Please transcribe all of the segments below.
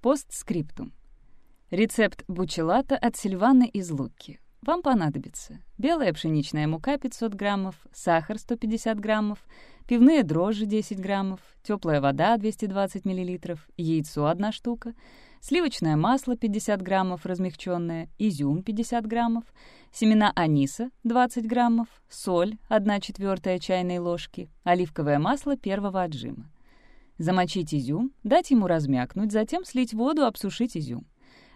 Постскриптум. Рецепт бучелата от Сильваны из Луки. Вам понадобится белая пшеничная мука 500 граммов, сахар 150 граммов, пивные дрожжи 10 граммов, теплая вода 220 миллилитров, яйцо 1 штука, сливочное масло 50 граммов размягченное, изюм 50 граммов, семена аниса 20 граммов, соль 1 четвертая чайной ложки, оливковое масло первого отжима. Замочить изюм, дать ему размякнуть, затем слить воду, обсушить изюм.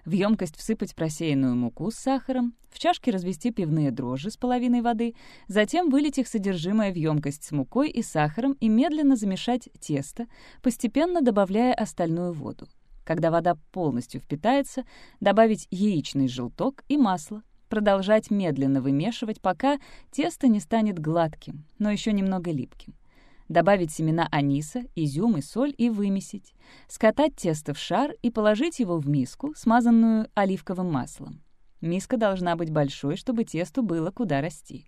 В емкость всыпать просеянную муку с сахаром, в чашке развести пивные дрожжи с половиной воды, затем вылить их содержимое в емкость с мукой и сахаром и медленно замешать тесто, постепенно добавляя остальную воду. Когда вода полностью впитается, добавить яичный желток и масло, продолжать медленно вымешивать, пока тесто не станет гладким, но еще немного липким добавить семена аниса, изюм и соль и вымесить, скатать тесто в шар и положить его в миску, смазанную оливковым маслом. Миска должна быть большой, чтобы тесту было куда расти.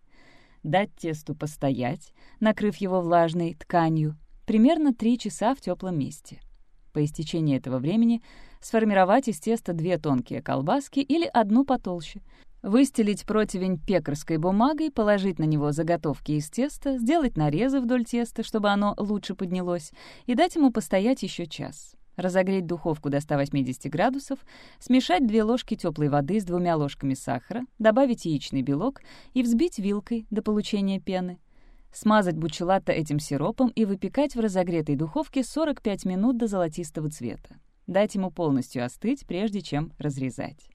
Дать тесту постоять, накрыв его влажной тканью, примерно 3 часа в теплом месте. По истечении этого времени сформировать из теста две тонкие колбаски или одну потолще, Выстелить противень пекарской бумагой, положить на него заготовки из теста, сделать нарезы вдоль теста, чтобы оно лучше поднялось, и дать ему постоять еще час. Разогреть духовку до 180 градусов, смешать 2 ложки теплой воды с двумя ложками сахара, добавить яичный белок и взбить вилкой до получения пены. Смазать бучелатто этим сиропом и выпекать в разогретой духовке 45 минут до золотистого цвета. Дать ему полностью остыть, прежде чем разрезать.